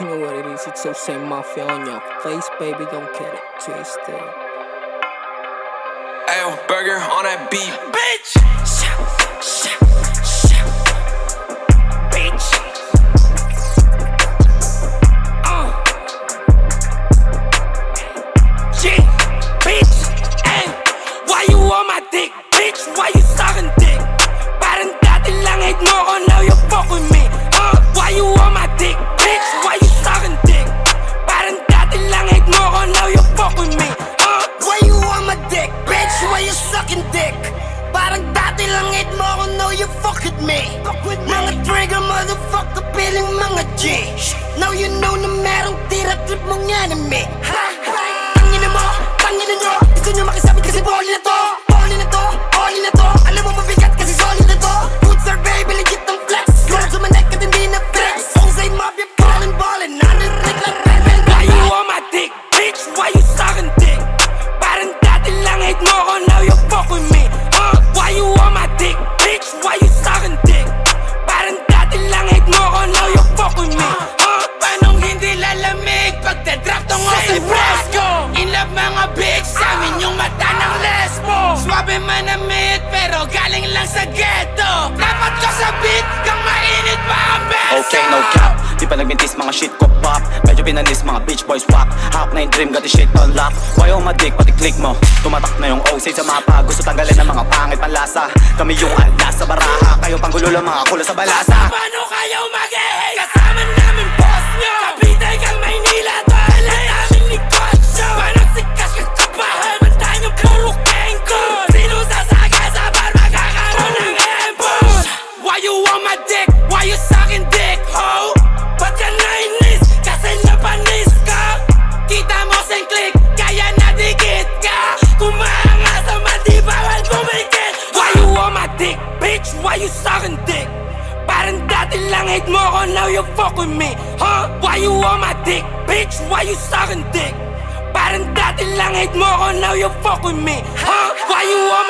You know what it is, it's so same mafia on your face, baby, don't get it twisted. Ayo, burger on that beat. Bitch! Dati lang hate mo ako, know you fuck with me. Mga trigger, motherfucker, piling mga G. Now you know na merong tira trip mong enemy Swabe manamit pero galing lang sa ghetto. Dapat ko sa beat kang mainit pa ang beso. Okay, no cap. Di pa nagmintis mga shit ko pop. Medyo binanis mga bitch boys whack Hawk na yung dream, got the shit on lock. Why on my dick, pati click mo. Tumatak na yung OC sa mapa Gusto tanggalin ng mga pangit panlasa Kami yung alas sa baraha. Kayo panggulo lang mga kulo sa balasa. Paano kayo mag-hate? 8 moron, now you fuck with me, huh? Why you on my dick, bitch? Why you sucking dick? Parang dati lang hate 8 moron, now you fuck with me, huh? Why you on my